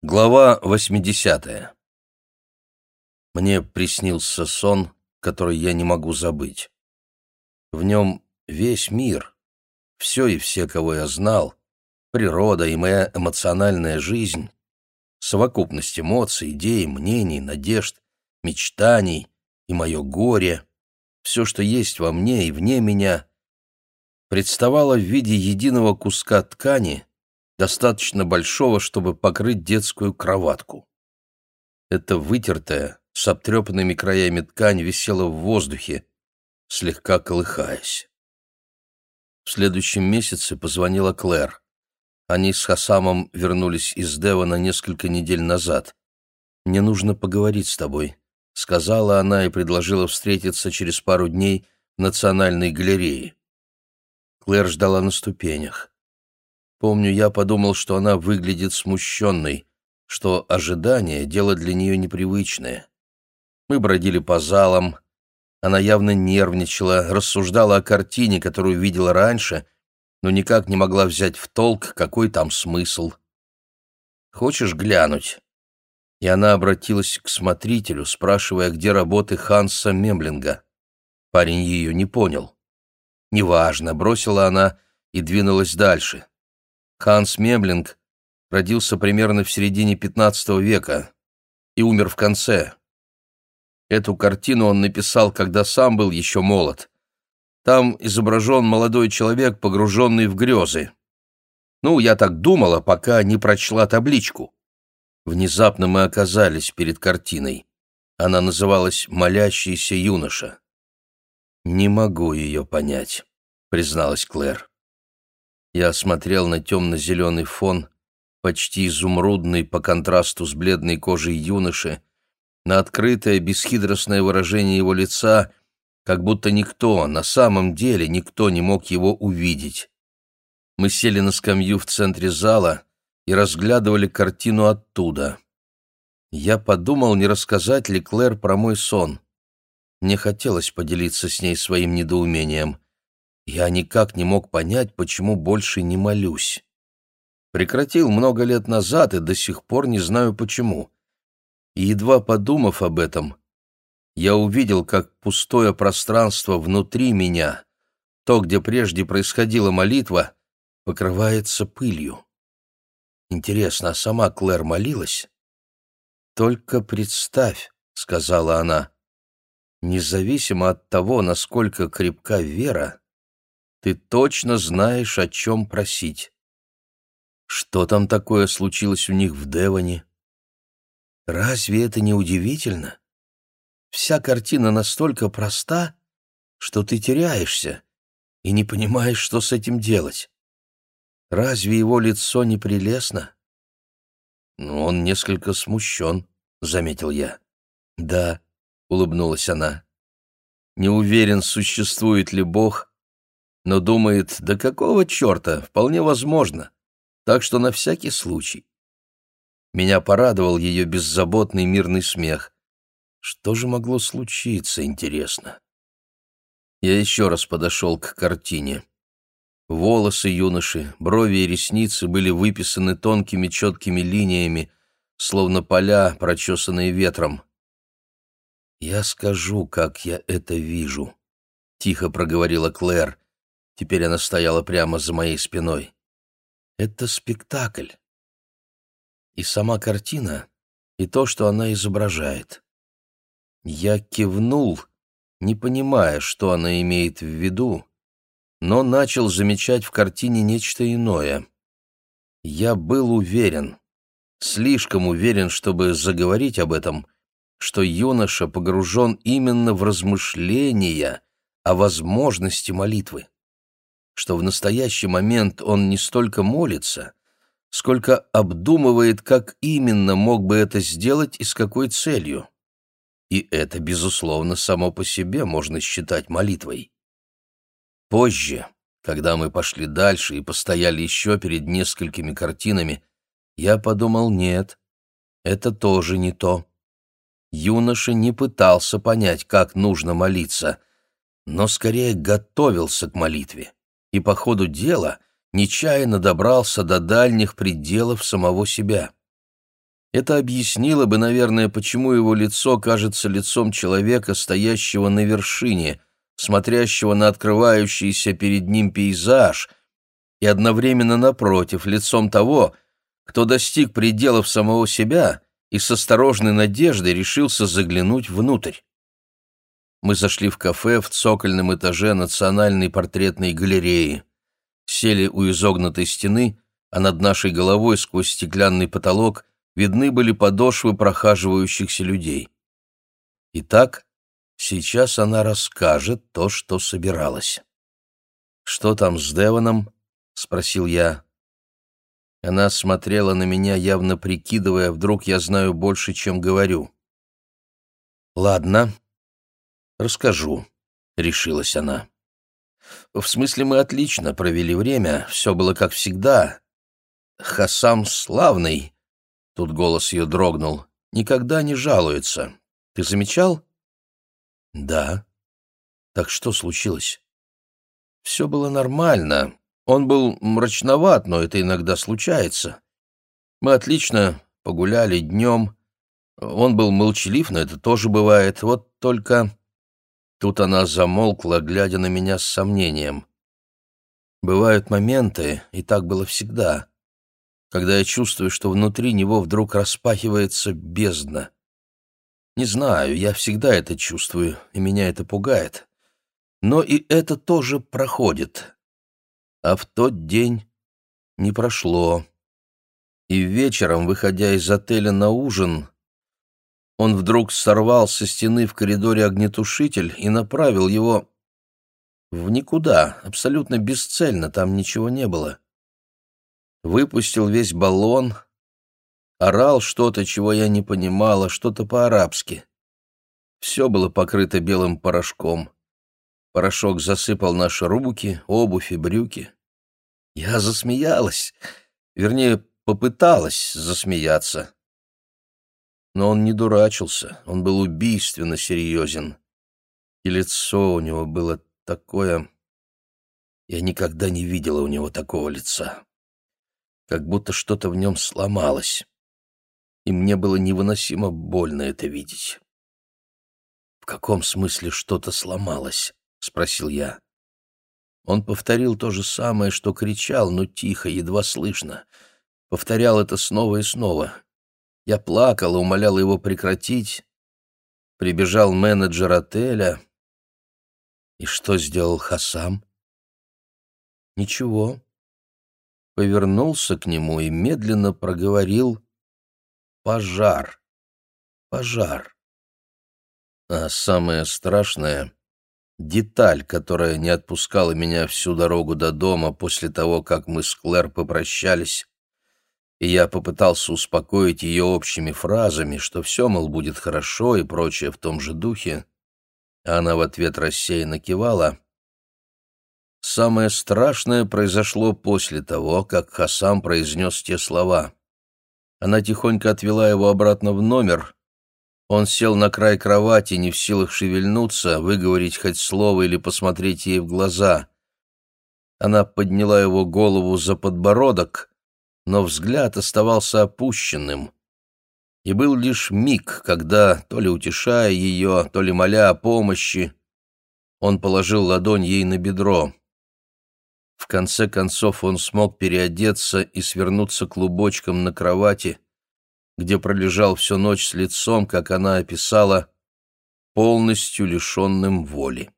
Глава 80. Мне приснился сон, который я не могу забыть. В нем весь мир, все и все, кого я знал, природа и моя эмоциональная жизнь, совокупность эмоций, идей, мнений, надежд, мечтаний и мое горе, все, что есть во мне и вне меня, представало в виде единого куска ткани — достаточно большого, чтобы покрыть детскую кроватку. Эта вытертая, с обтрепанными краями ткань висела в воздухе, слегка колыхаясь. В следующем месяце позвонила Клэр. Они с Хасамом вернулись из Девона несколько недель назад. «Мне нужно поговорить с тобой», — сказала она и предложила встретиться через пару дней в Национальной галерее. Клэр ждала на ступенях. Помню, я подумал, что она выглядит смущенной, что ожидание — дело для нее непривычное. Мы бродили по залам. Она явно нервничала, рассуждала о картине, которую видела раньше, но никак не могла взять в толк, какой там смысл. «Хочешь глянуть?» И она обратилась к смотрителю, спрашивая, где работы Ханса Мемлинга. Парень ее не понял. «Неважно», — бросила она и двинулась дальше. Ханс Мемлинг родился примерно в середине XV века и умер в конце. Эту картину он написал, когда сам был еще молод. Там изображен молодой человек, погруженный в грезы. Ну, я так думала, пока не прочла табличку. Внезапно мы оказались перед картиной. Она называлась «Молящийся юноша». «Не могу ее понять», — призналась Клэр. Я смотрел на темно-зеленый фон, почти изумрудный по контрасту с бледной кожей юноши, на открытое бесхитростное выражение его лица, как будто никто, на самом деле никто не мог его увидеть. Мы сели на скамью в центре зала и разглядывали картину оттуда. Я подумал, не рассказать ли Клэр про мой сон. Мне хотелось поделиться с ней своим недоумением. Я никак не мог понять, почему больше не молюсь. Прекратил много лет назад и до сих пор не знаю почему. И едва подумав об этом, я увидел, как пустое пространство внутри меня, то, где прежде происходила молитва, покрывается пылью. Интересно, а сама Клэр молилась? «Только представь», — сказала она, — «независимо от того, насколько крепка вера, ты точно знаешь, о чем просить. Что там такое случилось у них в Девоне? Разве это не удивительно? Вся картина настолько проста, что ты теряешься и не понимаешь, что с этим делать. Разве его лицо не прелестно? Ну, он несколько смущен, — заметил я. Да, — улыбнулась она. Не уверен, существует ли Бог, но думает, да какого черта, вполне возможно, так что на всякий случай. Меня порадовал ее беззаботный мирный смех. Что же могло случиться, интересно? Я еще раз подошел к картине. Волосы юноши, брови и ресницы были выписаны тонкими четкими линиями, словно поля, прочесанные ветром. «Я скажу, как я это вижу», — тихо проговорила Клэр, Теперь она стояла прямо за моей спиной. Это спектакль. И сама картина, и то, что она изображает. Я кивнул, не понимая, что она имеет в виду, но начал замечать в картине нечто иное. Я был уверен, слишком уверен, чтобы заговорить об этом, что юноша погружен именно в размышления о возможности молитвы что в настоящий момент он не столько молится, сколько обдумывает, как именно мог бы это сделать и с какой целью. И это, безусловно, само по себе можно считать молитвой. Позже, когда мы пошли дальше и постояли еще перед несколькими картинами, я подумал, нет, это тоже не то. Юноша не пытался понять, как нужно молиться, но скорее готовился к молитве и по ходу дела нечаянно добрался до дальних пределов самого себя. Это объяснило бы, наверное, почему его лицо кажется лицом человека, стоящего на вершине, смотрящего на открывающийся перед ним пейзаж, и одновременно напротив, лицом того, кто достиг пределов самого себя и с осторожной надеждой решился заглянуть внутрь. Мы зашли в кафе в цокольном этаже Национальной портретной галереи. Сели у изогнутой стены, а над нашей головой сквозь стеклянный потолок видны были подошвы прохаживающихся людей. Итак, сейчас она расскажет то, что собиралась. «Что там с Девоном?» — спросил я. Она смотрела на меня, явно прикидывая, вдруг я знаю больше, чем говорю. «Ладно, расскажу», — решилась она. «В смысле, мы отлично провели время, все было как всегда. Хасам славный», — тут голос ее дрогнул, — «никогда не жалуется. Ты замечал?» «Да». «Так что случилось?» «Все было нормально, он был мрачноват, но это иногда случается. Мы отлично погуляли днем. Он был молчалив, но это тоже бывает. Вот только... Тут она замолкла, глядя на меня с сомнением. Бывают моменты, и так было всегда, когда я чувствую, что внутри него вдруг распахивается бездна. Не знаю, я всегда это чувствую, и меня это пугает. Но и это тоже проходит а в тот день не прошло. И вечером, выходя из отеля на ужин, он вдруг сорвал со стены в коридоре огнетушитель и направил его в никуда, абсолютно бесцельно, там ничего не было. Выпустил весь баллон, орал что-то, чего я не понимала, что-то по-арабски. Все было покрыто белым порошком. Порошок засыпал наши руки, обувь и брюки. Я засмеялась, вернее, попыталась засмеяться. Но он не дурачился, он был убийственно серьезен. И лицо у него было такое... Я никогда не видела у него такого лица. Как будто что-то в нем сломалось. И мне было невыносимо больно это видеть. «В каком смысле что-то сломалось?» — спросил я. Он повторил то же самое, что кричал, но тихо, едва слышно. Повторял это снова и снова. Я плакал и умолял его прекратить. Прибежал менеджер отеля. И что сделал Хасам? Ничего. Повернулся к нему и медленно проговорил «Пожар! Пожар!» А самое страшное — Деталь, которая не отпускала меня всю дорогу до дома после того, как мы с Клэр попрощались, и я попытался успокоить ее общими фразами, что все, мол, будет хорошо и прочее в том же духе, она в ответ рассеянно кивала. Самое страшное произошло после того, как Хасам произнес те слова. Она тихонько отвела его обратно в номер — он сел на край кровати, не в силах шевельнуться, выговорить хоть слово или посмотреть ей в глаза. Она подняла его голову за подбородок, но взгляд оставался опущенным. И был лишь миг, когда, то ли утешая ее, то ли моля о помощи, он положил ладонь ей на бедро. В конце концов он смог переодеться и свернуться клубочком на кровати, где пролежал всю ночь с лицом, как она описала, полностью лишенным воли.